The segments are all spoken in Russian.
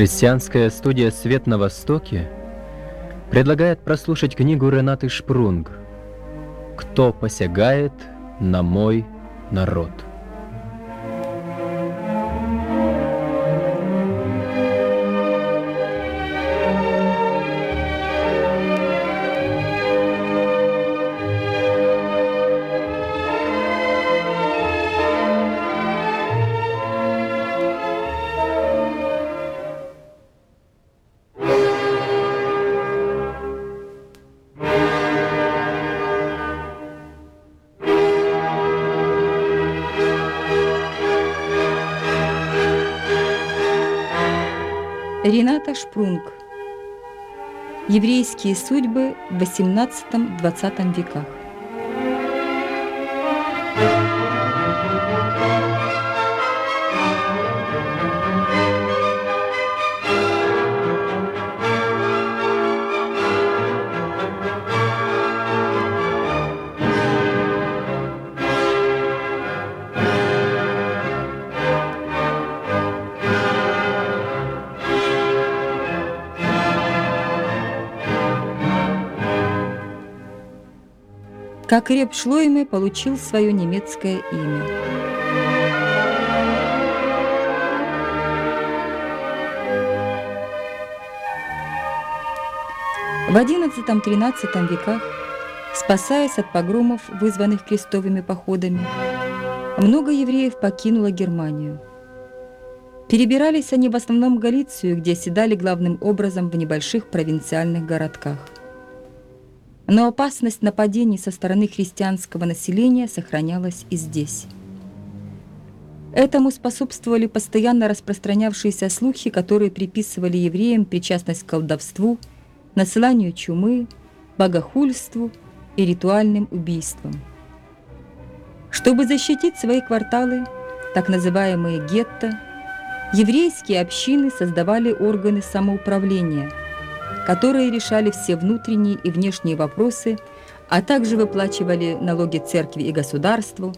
Христианская студия «Свет на Востоке» предлагает прослушать книгу Ренаты Шпрунг «Кто посягает на мой народ». Еврейские судьбы в XVIII-XX веках. Как Реп Шлойме получил свое немецкое имя. В XI-XIII веках, спасаясь от погромов, вызванных крестовыми походами, много евреев покинуло Германию. Перебирались они в основном в Галицию, где оседали главным образом в небольших провинциальных городках – но опасность нападений со стороны христианского населения сохранялась и здесь. Этому способствовали постоянно распространявшиеся слухи, которые приписывали евреям причастность к колдовству, насыланию чумы, богохульству и ритуальным убийствам. Чтобы защитить свои кварталы, так называемые гетто, еврейские общины создавали органы самоуправления – которые решали все внутренние и внешние вопросы, а также выплачивали налоги церкви и государству,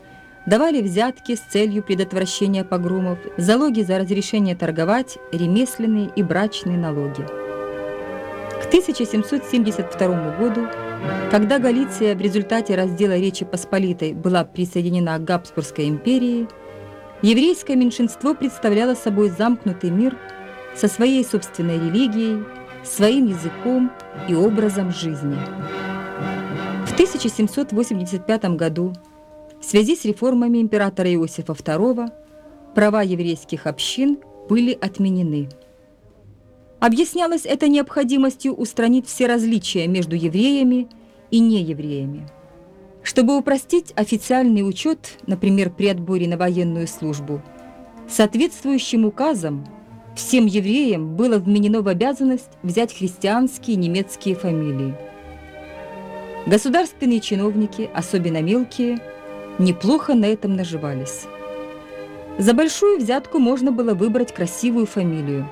давали взятки с целью предотвращения погромов, залоги за разрешение торговать, ремесленные и брачные налоги. К 1772 году, когда Галиция в результате раздела Речи Посполитой была присоединена к Габсбургской империи, еврейское меньшинство представляло собой замкнутый мир со своей собственной религией, своим языком и образом жизни. В 1785 году в связи с реформами императора Иосифа II права еврейских общин были отменены. Объяснялось это необходимостью устранить все различия между евреями и неевреями. Чтобы упростить официальный учет, например, при отборе на военную службу, соответствующим указом Всем евреям было вменено в обязанность взять христианские немецкие фамилии. Государственные чиновники, особенно мелкие, неплохо на этом наживались. За большую взятку можно было выбрать красивую фамилию.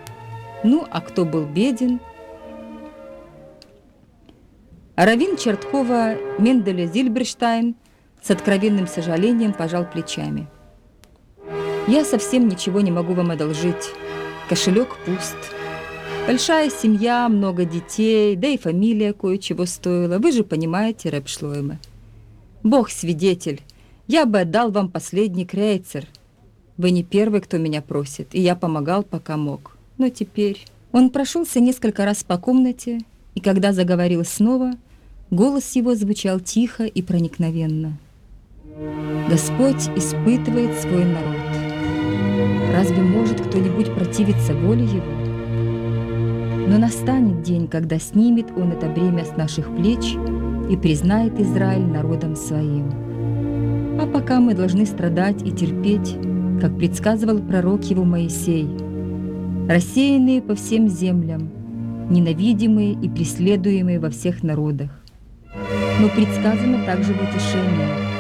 Ну, а кто был беден? Равин Черткова Менделе Зильберштайн с откровенным сожалением пожал плечами. «Я совсем ничего не могу вам одолжить. Кошелек пуст. Большая семья, много детей, да и фамилия кое-чего стоила. Вы же понимаете, Рэп Шлойме. Бог свидетель, я бы отдал вам последний крейцер. Вы не первый, кто меня просит, и я помогал, пока мог. Но теперь... Он прошелся несколько раз по комнате, и когда заговорил снова, голос его звучал тихо и проникновенно. Господь испытывает свой народ. Разве может кто-нибудь противиться воле Его? Но настанет день, когда снимет Он это бремя с наших плеч и признает Израиль народом своим. А пока мы должны страдать и терпеть, как предсказывал пророк его Моисей, рассеянные по всем землям, ненавидимые и преследуемые во всех народах. Но предсказано также в утешении.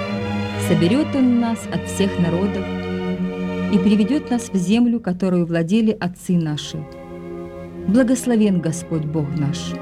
Соберет Он нас от всех народов и приведет нас в землю, которую владели отцы наши. Благословен Господь Бог наш.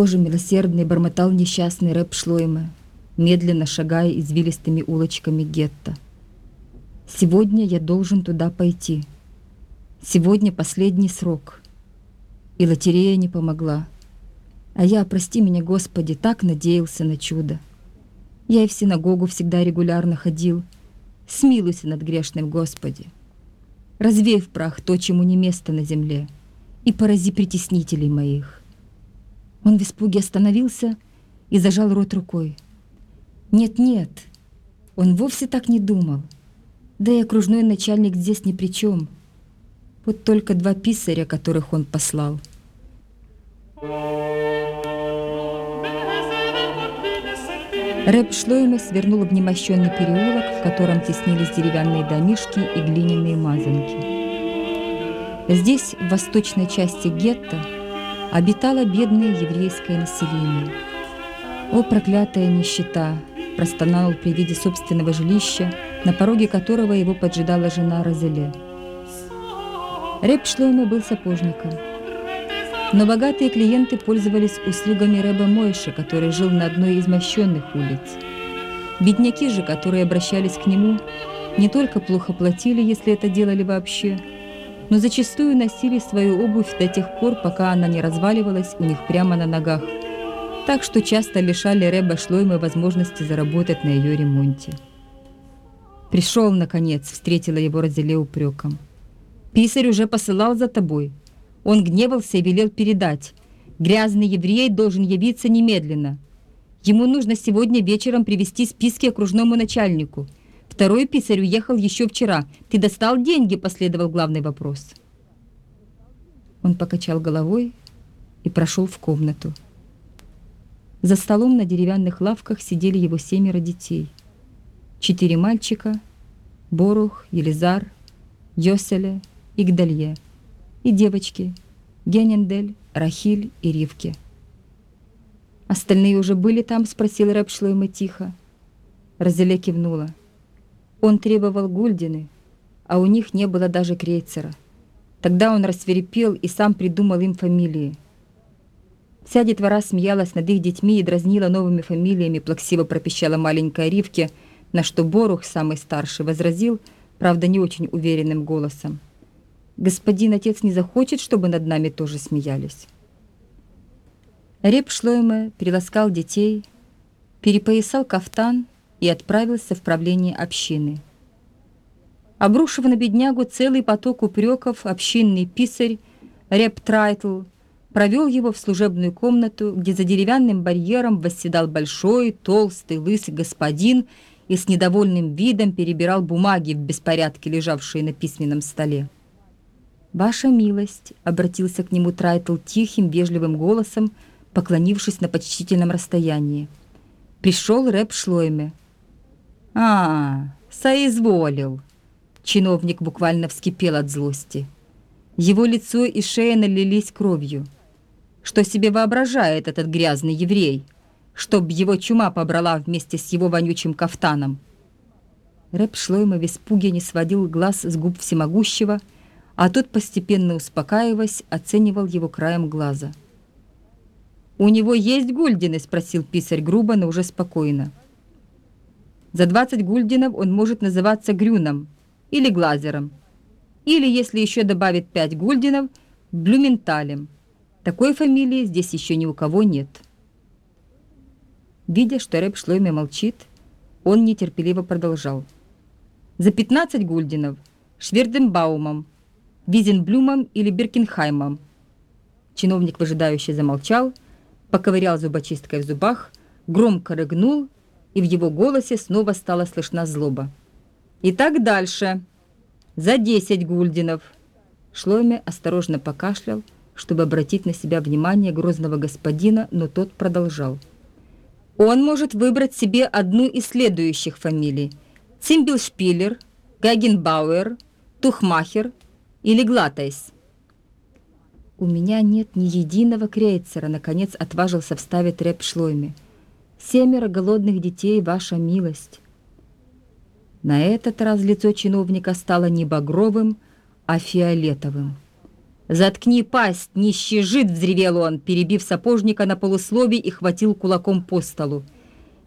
Боже милосердный, бормотал несчастный рэп Шлойма, медленно шагая извилистыми улочками гетто. Сегодня я должен туда пойти. Сегодня последний срок. И лотерея не помогла. А я, прости меня, Господи, так надеялся на чудо. Я и в синагогу всегда регулярно ходил. Смилуйся над грешным, Господи. Развей в прах то, чему не место на земле, и порази притеснителей моих. Он в испуге остановился и зажал рот рукой. Нет-нет, он вовсе так не думал. Да и окружной начальник здесь ни при чем. Вот только два писаря, которых он послал. Рэп Шлойме свернул в немощенный переулок, в котором теснились деревянные домишки и глиняные мазанки. Здесь, в восточной части гетто, обитало бедное еврейское население. О, проклятая нищета! простонал при виде собственного жилища, на пороге которого его поджидала жена Розеле. Рэб Шлойме был сапожником. Но богатые клиенты пользовались услугами Рэба Мойши, который жил на одной из мощенных улиц. Бедняки же, которые обращались к нему, не только плохо платили, если это делали вообще, но зачастую носили свою обувь до тех пор, пока она не разваливалась у них прямо на ногах – так что часто лишали Рэба Шлойма возможности заработать на ее ремонте. «Пришел, наконец», — встретила его Розеле упреком. «Писарь уже посылал за тобой. Он гневался и велел передать. Грязный еврей должен явиться немедленно. Ему нужно сегодня вечером привести списки окружному начальнику. Второй писарь уехал еще вчера. Ты достал деньги?» — последовал главный вопрос. Он покачал головой и прошел в комнату. За столом на деревянных лавках сидели его семеро детей. Четыре мальчика – Борух, Елизар, Йоселе и Гдалье. И девочки – Генендель, Рахиль и Ривке. «Остальные уже были там?» – спросил Рэп Шлойма тихо. Розеле кивнула. Он требовал гульдины, а у них не было даже крейцера. Тогда он рассверепел и сам придумал им фамилии – Вся детвора смеялась над их детьми и дразнила новыми фамилиями, плаксиво пропищала маленькая Ривке, на что Борух, самый старший, возразил, правда, не очень уверенным голосом. «Господин отец не захочет, чтобы над нами тоже смеялись». Реп Шлойме приласкал детей, перепоясал кафтан и отправился в правление общины. Обрушив на беднягу целый поток упреков, общинный писарь Реп Трайтл – провел его в служебную комнату, где за деревянным барьером восседал большой, толстый, лысый господин и с недовольным видом перебирал бумаги в беспорядке, лежавшие на письменном столе. «Ваша милость», — обратился к нему Трайтл тихим, вежливым голосом, поклонившись на почтительном расстоянии. Пришел рэп Шлойме. «А, соизволил!» Чиновник буквально вскипел от злости. Его лицо и шея налились кровью. Что себе воображает этот грязный еврей? Чтоб его чума побрала вместе с его вонючим кафтаном. Рэп Шлойма в испуге не сводил глаз с губ всемогущего, а тот, постепенно успокаиваясь, оценивал его краем глаза. «У него есть гульдины?» – спросил писарь грубо, но уже спокойно. «За 20 гульдинов он может называться Грюном или Глазером, или, если еще добавит 5 гульдинов, Блюменталем». Такой фамилии здесь еще ни у кого нет. Видя, что Рэп Шлойме молчит, он нетерпеливо продолжал. За 15 гульдинов Шверденбаумом, Визенблюмом или Биркенхаймом. Чиновник выжидающий замолчал, поковырял зубочисткой в зубах, громко рыгнул, и в его голосе снова стала слышна злоба. И так дальше. За 10 гульдинов. Шлойме осторожно покашлял, чтобы обратить на себя внимание грозного господина, но тот продолжал. Он может выбрать себе одну из следующих фамилий. Цимбелшпилер, Гагенбауэр, Тухмахер или Глатайс. «У меня нет ни единого крейцера», — наконец отважился вставить рэп Шлойме. «Семеро голодных детей, ваша милость». На этот раз лицо чиновника стало не багровым, а фиолетовым. «Заткни пасть, нищий жид!» — взревел он, перебив сапожника на полуслове и хватил кулаком по столу.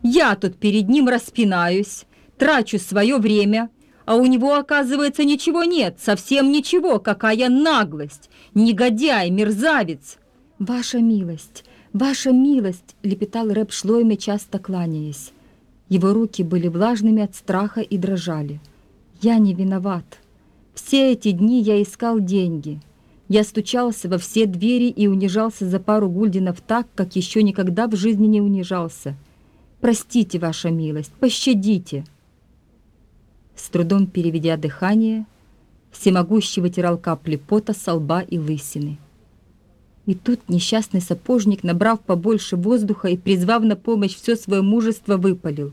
«Я тут перед ним распинаюсь, трачу свое время, а у него, оказывается, ничего нет, совсем ничего, какая наглость! Негодяй, мерзавец!» «Ваша милость, ваша милость!» — лепетал рэп Шлойме, часто кланяясь. Его руки были влажными от страха и дрожали. «Я не виноват. Все эти дни я искал деньги. Я стучался во все двери и унижался за пару гульдинов так, как еще никогда в жизни не унижался. Простите, ваша милость, пощадите!» С трудом переведя дыхание, всемогущий вытирал капли пота со лба и лысины. И тут несчастный сапожник, набрав побольше воздуха и призвав на помощь все свое мужество, выпалил.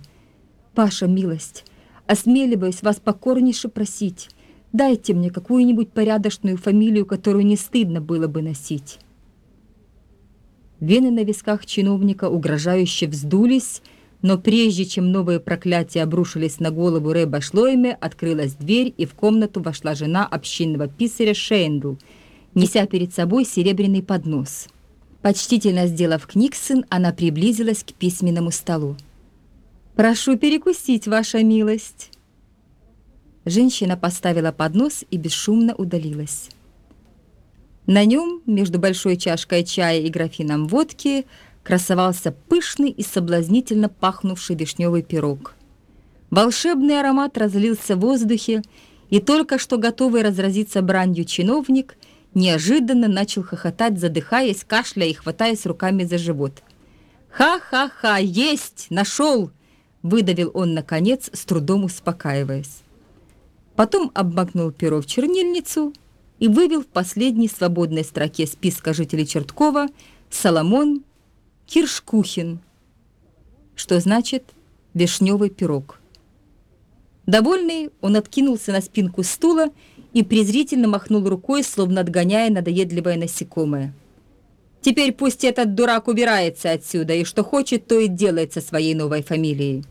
«Ваша милость, осмеливаюсь вас покорнейше просить, дайте мне какую-нибудь порядочную фамилию, которую не стыдно было бы носить». Вены на висках чиновника угрожающе вздулись, но прежде чем новые проклятия обрушились на голову Рэба Шлойме, открылась дверь, и в комнату вошла жена общинного писаря Шейндл, неся перед собой серебряный поднос. Почтительно сделав книгсон, она приблизилась к письменному столу. «Прошу перекусить, ваша милость!» Женщина поставила поднос и бесшумно удалилась. На нем, между большой чашкой чая и графином водки, красовался пышный и соблазнительно пахнувший вишневый пирог. Волшебный аромат разлился в воздухе, и только что готовый разразиться бранью чиновник неожиданно начал хохотать, задыхаясь, кашляя и хватаясь руками за живот. «Ха-ха-ха! Есть! Нашел!» — выдавил он, наконец, с трудом успокаиваясь. Потом обмакнул перо в чернильницу и вывел в последней свободной строке списка жителей Черткова Соломон Киршкухин, что значит вишневый пирог. Довольный, он откинулся на спинку стула и презрительно махнул рукой, словно отгоняя надоедливое насекомое. «Теперь пусть этот дурак убирается отсюда, и что хочет, то и делает со своей новой фамилией».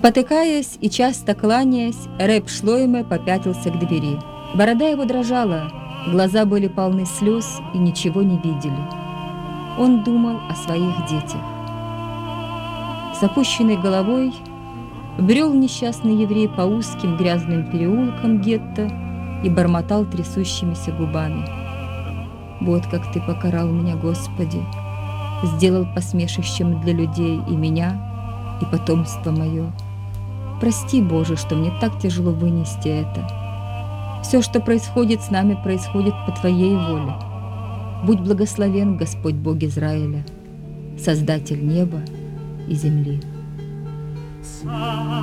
Спотыкаясь и часто кланяясь, Рэп Шлойме попятился к двери. Борода его дрожала, глаза были полны слез и ничего не видели. Он думал о своих детях. С опущенной головой брел несчастный еврей по узким грязным переулкам гетто и бормотал трясущимися губами. «Вот как ты покарал меня, Господи! Сделал посмешищем для людей и меня, и потомство мое!» Прости, Боже, что мне так тяжело вынести это. Все, что происходит с нами, происходит по Твоей воле. Будь благословен, Господь Бог Израиля, Создатель неба и земли. Sa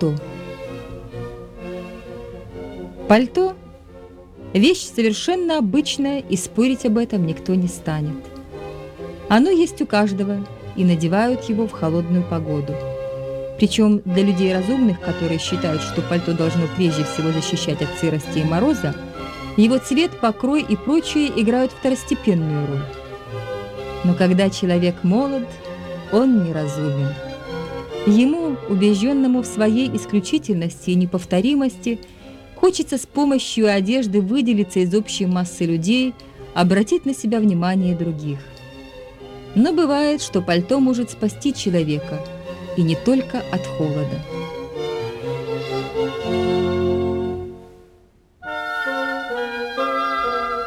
пальто. Пальто – вещь совершенно обычная, и спорить об этом никто не станет. Оно есть у каждого, и надевают его в холодную погоду. Причем для людей разумных, которые считают, что пальто должно прежде всего защищать от сырости и мороза, его цвет, покрой и прочее играют второстепенную роль. Но когда человек молод, он неразумен. Ему, убежденному в своей исключительности и неповторимости, хочется с помощью одежды выделиться из общей массы людей, обратить на себя внимание других. Но бывает, что пальто может спасти человека, и не только от холода.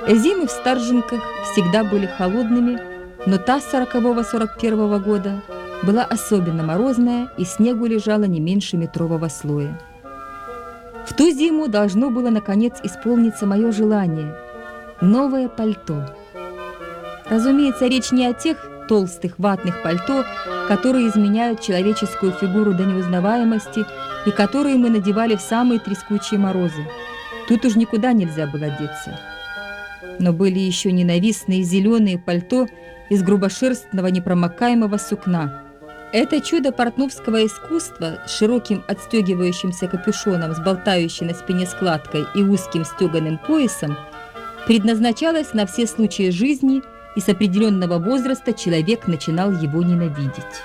Зимы в Старженках всегда были холодными, но та 40-41 года была особенно морозная, и снегу лежало не меньше метрового слоя. В ту зиму должно было, наконец, исполниться мое желание – новое пальто. Разумеется, речь не о тех толстых ватных пальто, которые изменяют человеческую фигуру до неузнаваемости и которые мы надевали в самые трескучие морозы. Тут уж никуда нельзя было деться. Но были еще ненавистные зеленые пальто из грубошерстного непромокаемого сукна – это чудо портновского искусства с широким отстегивающимся капюшоном, с болтающей на спине складкой и узким стеганым поясом предназначалось на все случаи жизни, и с определенного возраста человек начинал его ненавидеть.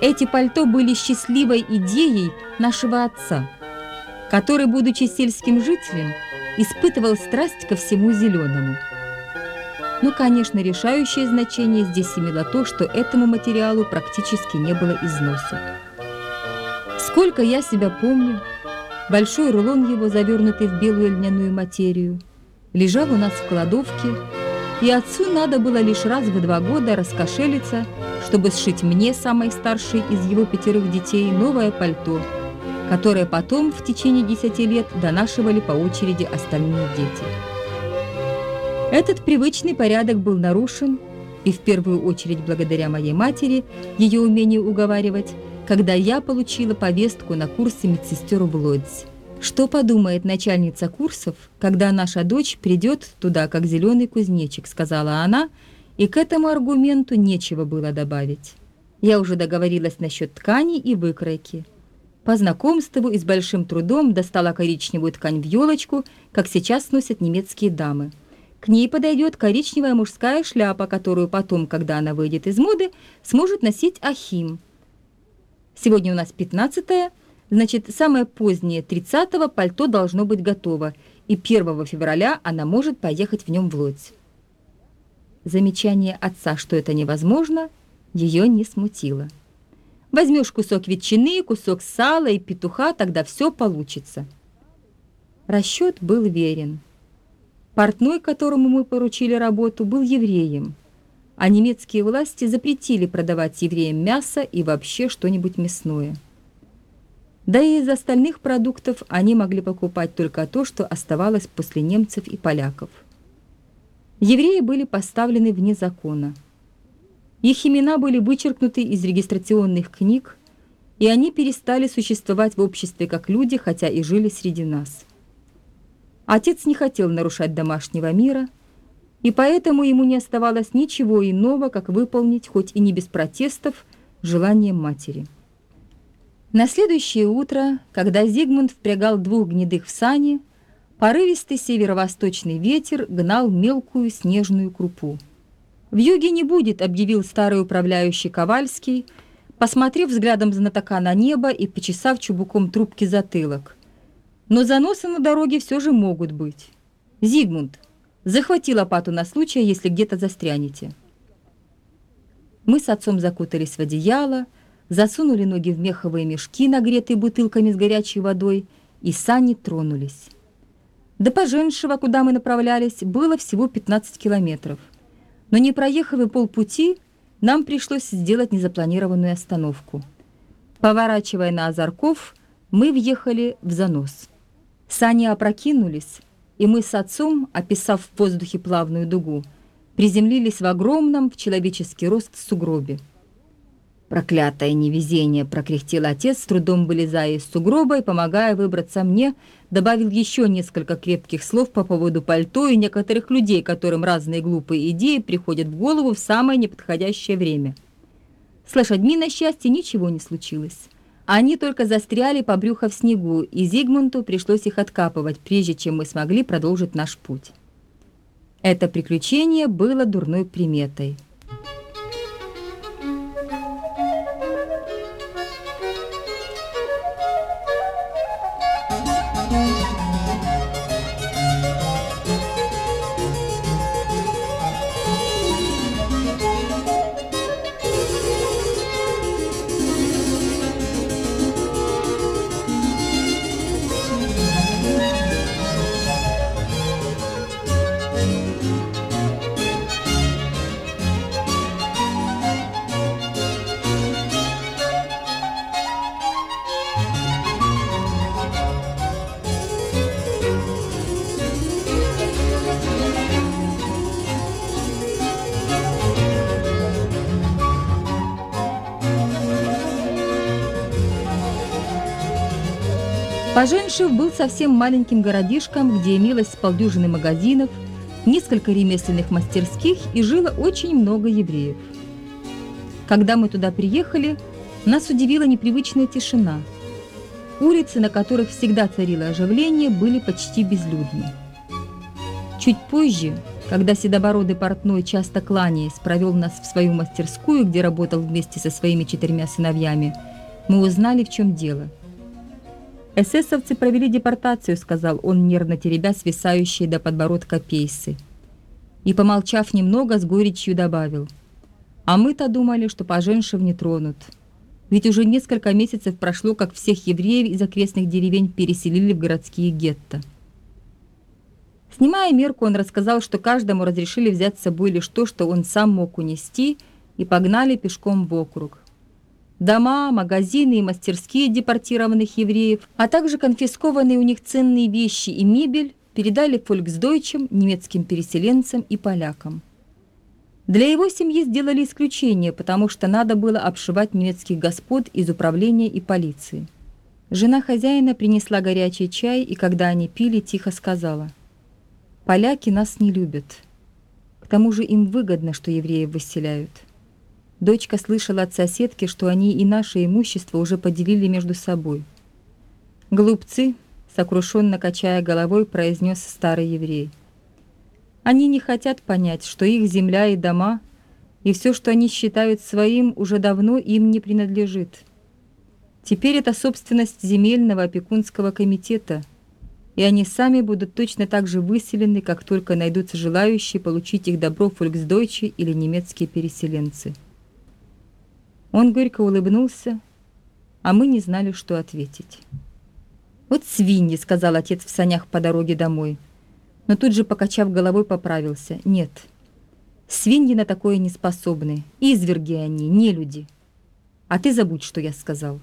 Эти пальто были счастливой идеей нашего отца, который, будучи сельским жителем, испытывал страсть ко всему зеленому – но, конечно, решающее значение здесь имело то, что этому материалу практически не было износа. Сколько я себя помню, большой рулон его, завернутый в белую льняную материю, лежал у нас в кладовке, и отцу надо было лишь раз в два года раскошелиться, чтобы сшить мне, самой старшей из его пятерых детей, новое пальто, которое потом в течение десяти лет донашивали по очереди остальные дети. Этот привычный порядок был нарушен, и в первую очередь благодаря моей матери, ее умению уговаривать, когда я получила повестку на курсы медсестер в Лодзь. Что подумает начальница курсов, когда наша дочь придет туда, как зеленый кузнечик, сказала она, и к этому аргументу нечего было добавить. Я уже договорилась насчет ткани и выкройки. По знакомству и с большим трудом достала коричневую ткань в елочку, как сейчас носят немецкие дамы – к ней подойдет коричневая мужская шляпа, которую потом, когда она выйдет из моды, сможет носить Ахим. Сегодня у нас 15 значит, самое позднее 30 пальто должно быть готово, и 1 февраля она может поехать в нем в Лодзь. Замечание отца, что это невозможно, ее не смутило. Возьмешь кусок ветчины, кусок сала и петуха, тогда все получится. Расчет был верен. Портной, которому мы поручили работу, был евреем, а немецкие власти запретили продавать евреям мясо и вообще что-нибудь мясное. Да и из остальных продуктов они могли покупать только то, что оставалось после немцев и поляков. Евреи были поставлены вне закона. Их имена были вычеркнуты из регистрационных книг, и они перестали существовать в обществе как люди, хотя и жили среди нас. Отец не хотел нарушать домашнего мира, и поэтому ему не оставалось ничего иного, как выполнить, хоть и не без протестов, желание матери. На следующее утро, когда Зигмунд впрягал двух гнедых в сани, порывистый северо-восточный ветер гнал мелкую снежную крупу. «В юге не будет», — объявил старый управляющий Ковальский, посмотрев взглядом знатока на небо и почесав чубуком трубки затылок. Но заносы на дороге все же могут быть. Зигмунд, захвати лопату на случай, если где-то застрянете. Мы с отцом закутались в одеяло, засунули ноги в меховые мешки, нагретые бутылками с горячей водой, и сани тронулись. До Поженшего, куда мы направлялись, было всего 15 километров. Но не проехав и полпути, нам пришлось сделать незапланированную остановку. Поворачивая на Озарков, мы въехали в занос. Сани опрокинулись, и мы с отцом, описав в воздухе плавную дугу, приземлились в огромном в человеческий рост сугробе. Проклятое невезение, прокряхтел отец, с трудом вылезая из сугроба и помогая выбраться мне, добавил еще несколько крепких слов по поводу пальто и некоторых людей, которым разные глупые идеи приходят в голову в самое неподходящее время. С лошадьми, на счастье, ничего не случилось. Они только застряли по брюхо в снегу, и Зигмунту пришлось их откапывать, прежде чем мы смогли продолжить наш путь. Это приключение было дурной приметой – Поженшев был совсем маленьким городишком, где имелось полдюжины магазинов, несколько ремесленных мастерских и жило очень много евреев. Когда мы туда приехали, нас удивила непривычная тишина. Улицы, на которых всегда царило оживление, были почти безлюдны. Чуть позже, когда седобородый портной, часто кланяясь, провел нас в свою мастерскую, где работал вместе со своими четырьмя сыновьями, мы узнали, в чем дело – «Эсэсовцы провели депортацию», — сказал он, нервно теребя свисающие до подбородка пейсы. И, помолчав немного, с горечью добавил. «А мы-то думали, что Поженшев не тронут. Ведь уже несколько месяцев прошло, как всех евреев из окрестных деревень переселили в городские гетто». Снимая мерку, он рассказал, что каждому разрешили взять с собой лишь то, что он сам мог унести, и погнали пешком в округ. Дома, магазины и мастерские депортированных евреев, а также конфискованные у них ценные вещи и мебель передали фольксдойчам, немецким переселенцам и полякам. Для его семьи сделали исключение, потому что надо было обшивать немецких господ из управления и полиции. Жена хозяина принесла горячий чай, и когда они пили, тихо сказала, «Поляки нас не любят. К тому же им выгодно, что евреев выселяют». Дочка слышала от соседки, что они и наше имущество уже поделили между собой. «Глупцы», — сокрушенно качая головой, произнес старый еврей. «Они не хотят понять, что их земля и дома, и все, что они считают своим, уже давно им не принадлежит. Теперь это собственность земельного опекунского комитета, и они сами будут точно так же выселены, как только найдутся желающие получить их добро фольксдойче или немецкие переселенцы». Он горько улыбнулся, а мы не знали, что ответить. «Вот свиньи», — сказал отец в санях по дороге домой. Но тут же, покачав головой, поправился. «Нет, свиньи на такое не способны. Изверги они, не люди. А ты забудь, что я сказал».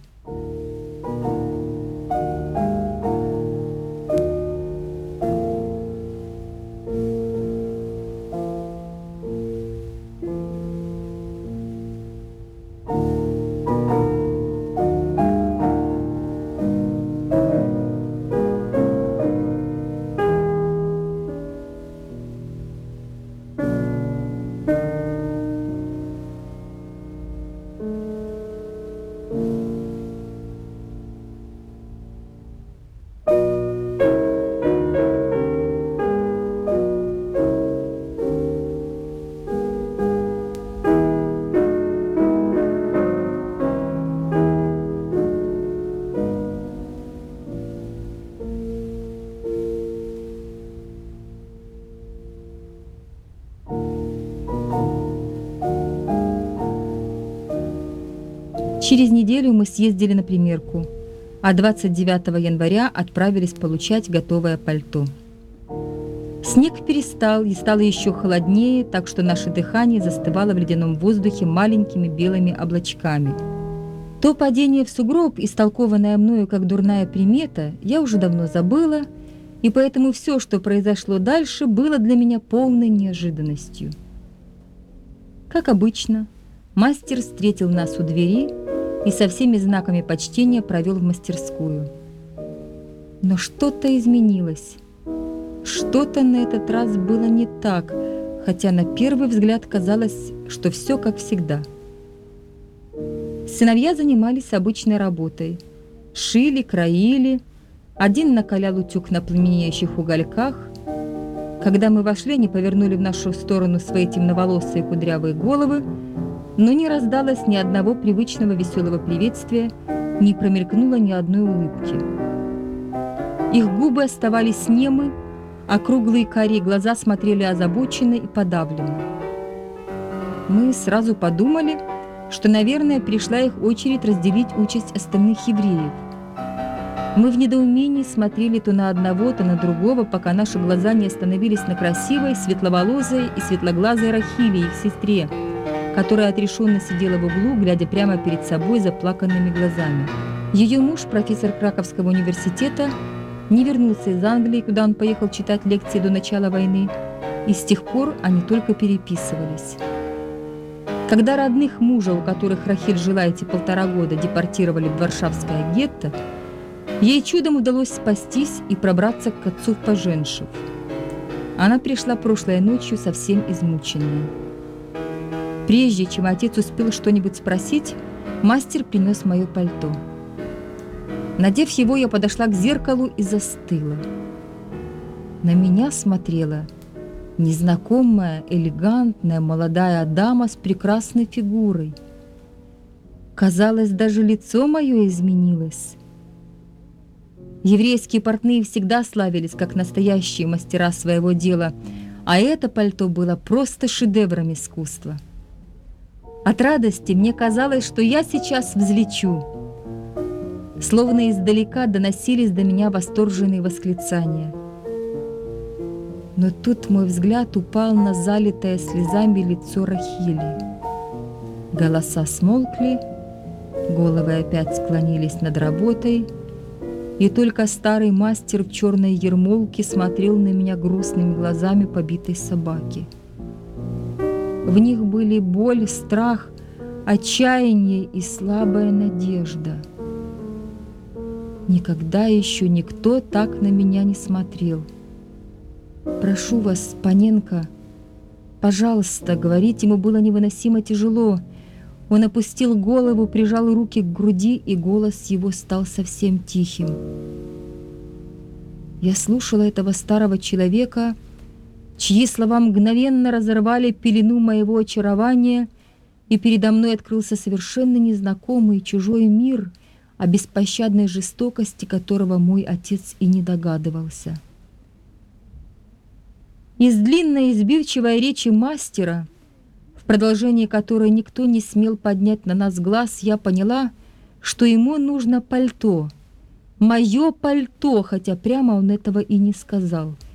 Через неделю мы съездили на примерку, а 29 января отправились получать готовое пальто. Снег перестал и стало еще холоднее, так что наше дыхание застывало в ледяном воздухе маленькими белыми облачками. То падение в сугроб, истолкованное мною как дурная примета, я уже давно забыла, и поэтому все, что произошло дальше, было для меня полной неожиданностью. Как обычно, Мастер встретил нас у двери и со всеми знаками почтения провел в мастерскую. Но что-то изменилось. Что-то на этот раз было не так, хотя на первый взгляд казалось, что все как всегда. Сыновья занимались обычной работой. Шили, краили. Один накалял утюг на пламенеющих угольках. Когда мы вошли, они повернули в нашу сторону свои темноволосые кудрявые головы, но не раздалось ни одного привычного веселого приветствия, не промелькнуло ни одной улыбки. Их губы оставались немы, а круглые карие глаза смотрели озабоченно и подавленно. Мы сразу подумали, что, наверное, пришла их очередь разделить участь остальных евреев. Мы в недоумении смотрели то на одного, то на другого, пока наши глаза не остановились на красивой, светловолосой и светлоглазой Рахиле, их сестре, которая отрешенно сидела в углу, глядя прямо перед собой заплаканными глазами. Ее муж, профессор Краковского университета, не вернулся из Англии, куда он поехал читать лекции до начала войны, и с тех пор они только переписывались. Когда родных мужа, у которых Рахиль жила эти полтора года, депортировали в Варшавское гетто, ей чудом удалось спастись и пробраться к отцу в Поженшев. Она пришла прошлой ночью совсем измученная. Прежде чем отец успел что-нибудь спросить, мастер принес мое пальто. Надев его, я подошла к зеркалу и застыла. На меня смотрела незнакомая, элегантная молодая дама с прекрасной фигурой. Казалось, даже лицо мое изменилось. Еврейские портные всегда славились как настоящие мастера своего дела, а это пальто было просто шедевром искусства. От радости мне казалось, что я сейчас взлечу. Словно издалека доносились до меня восторженные восклицания. Но тут мой взгляд упал на залитое слезами лицо Рахили. Голоса смолкли, головы опять склонились над работой, и только старый мастер в черной ермолке смотрел на меня грустными глазами побитой собаки — в них были боль, страх, отчаяние и слабая надежда. Никогда еще никто так на меня не смотрел. «Прошу вас, Паненко, пожалуйста», — говорить ему было невыносимо тяжело. Он опустил голову, прижал руки к груди, и голос его стал совсем тихим. Я слушала этого старого человека, чьи слова мгновенно разорвали пелену моего очарования, и передо мной открылся совершенно незнакомый чужой мир, о беспощадной жестокости которого мой отец и не догадывался. Из длинной избивчивой речи мастера, в продолжении которой никто не смел поднять на нас глаз, я поняла, что ему нужно пальто. Мое пальто, хотя прямо он этого и не сказал —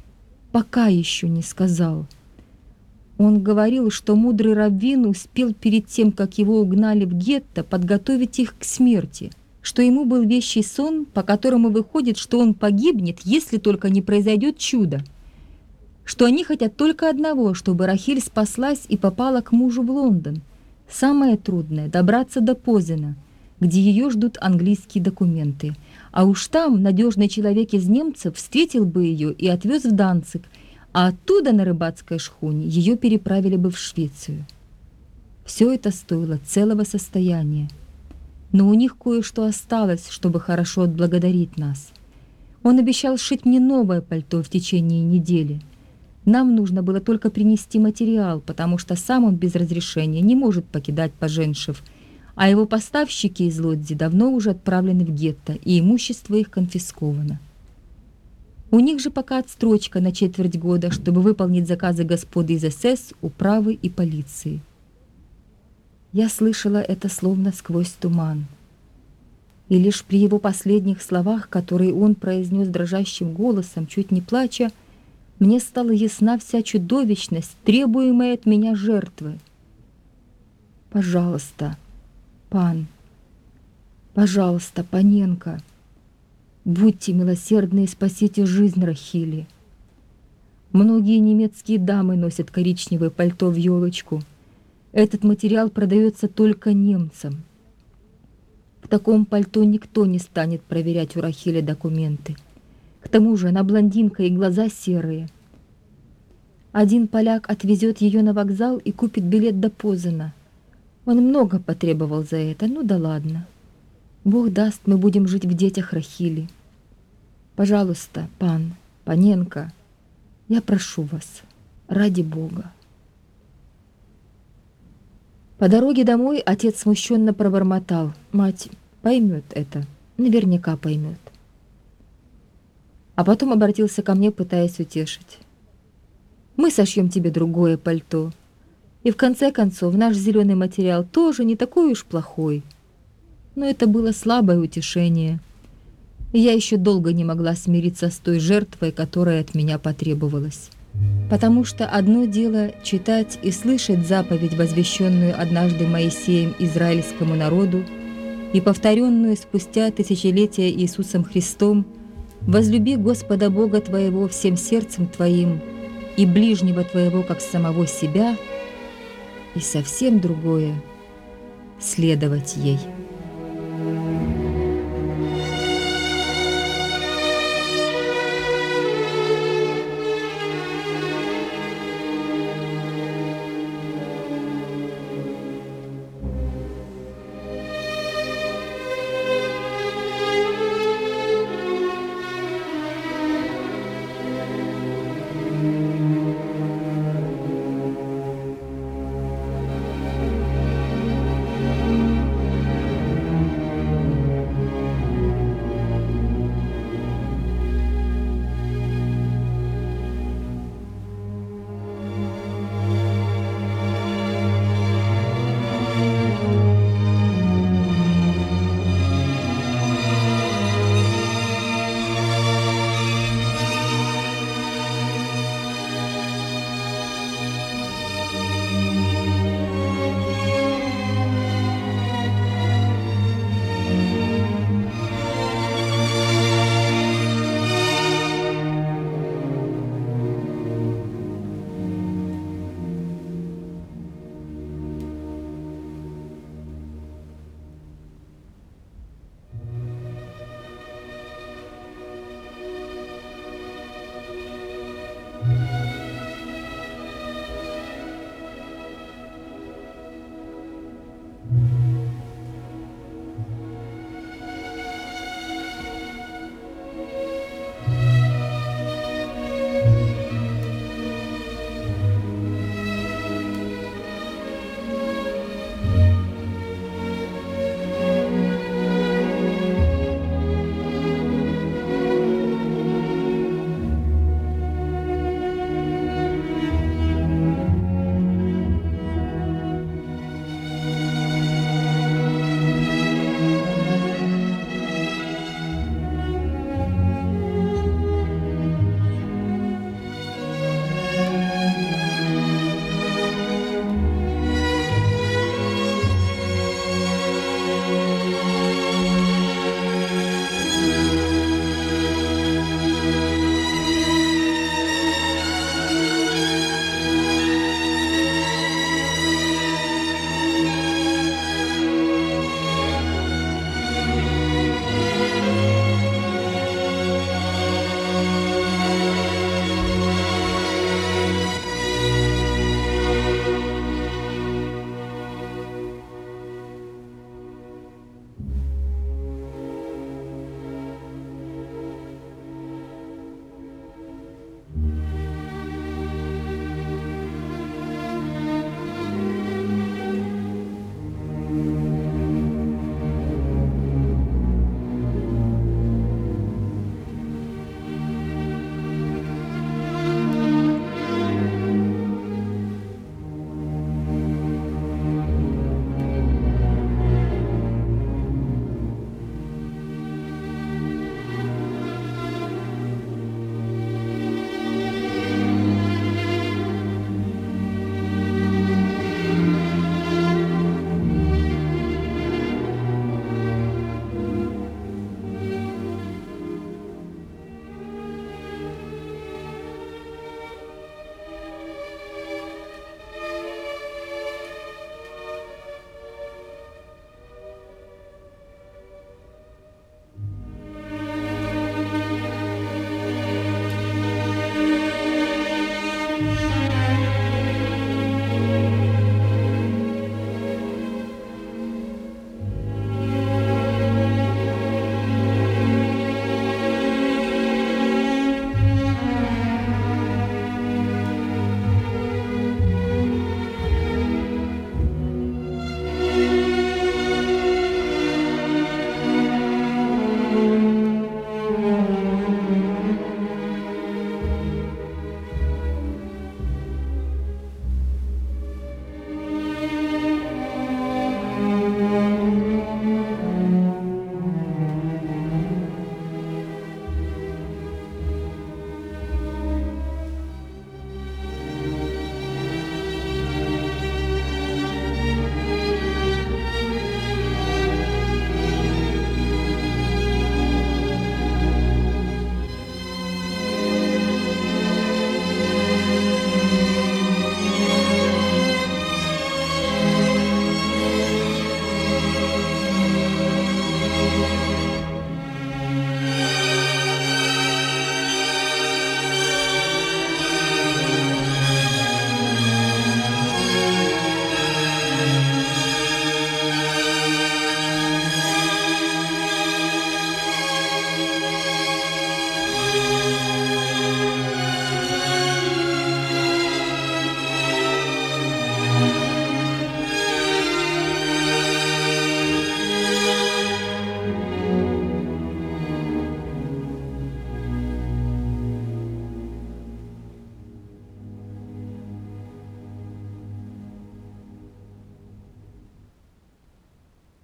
пока еще не сказал. Он говорил, что мудрый раввин успел перед тем, как его угнали в гетто, подготовить их к смерти, что ему был вещий сон, по которому выходит, что он погибнет, если только не произойдет чудо, что они хотят только одного, чтобы Рахиль спаслась и попала к мужу в Лондон. Самое трудное — добраться до Позина, где ее ждут английские документы — а уж там надежный человек из немцев встретил бы ее и отвез в Данцик, а оттуда на рыбацкой шхуне ее переправили бы в Швецию. Все это стоило целого состояния. Но у них кое-что осталось, чтобы хорошо отблагодарить нас. Он обещал сшить мне новое пальто в течение недели. Нам нужно было только принести материал, потому что сам он без разрешения не может покидать Поженшев – а его поставщики из Лодзи давно уже отправлены в гетто, и имущество их конфисковано. У них же пока отстрочка на четверть года, чтобы выполнить заказы господы из СС, управы и полиции. Я слышала это словно сквозь туман. И лишь при его последних словах, которые он произнес дрожащим голосом, чуть не плача, мне стала ясна вся чудовищность, требуемая от меня жертвы. «Пожалуйста», Пан, пожалуйста, Паненко, будьте милосердны и спасите жизнь Рахили. Многие немецкие дамы носят коричневое пальто в елочку. Этот материал продается только немцам. В таком пальто никто не станет проверять у Рахили документы. К тому же она блондинка и глаза серые. Один поляк отвезет ее на вокзал и купит билет до Позана. Он много потребовал за это, ну да ладно. Бог даст, мы будем жить в детях Рахили. Пожалуйста, пан, паненка, я прошу вас, ради Бога. По дороге домой отец смущенно пробормотал. Мать поймет это, наверняка поймет. А потом обратился ко мне, пытаясь утешить. Мы сошьем тебе другое пальто. И в конце концов, наш зеленый материал тоже не такой уж плохой. Но это было слабое утешение. Я еще долго не могла смириться с той жертвой, которая от меня потребовалась. Потому что одно дело читать и слышать заповедь, возвещенную однажды Моисеем израильскому народу, и повторенную спустя тысячелетия Иисусом Христом, «Возлюби Господа Бога твоего всем сердцем твоим и ближнего твоего, как самого себя», и совсем другое – следовать ей.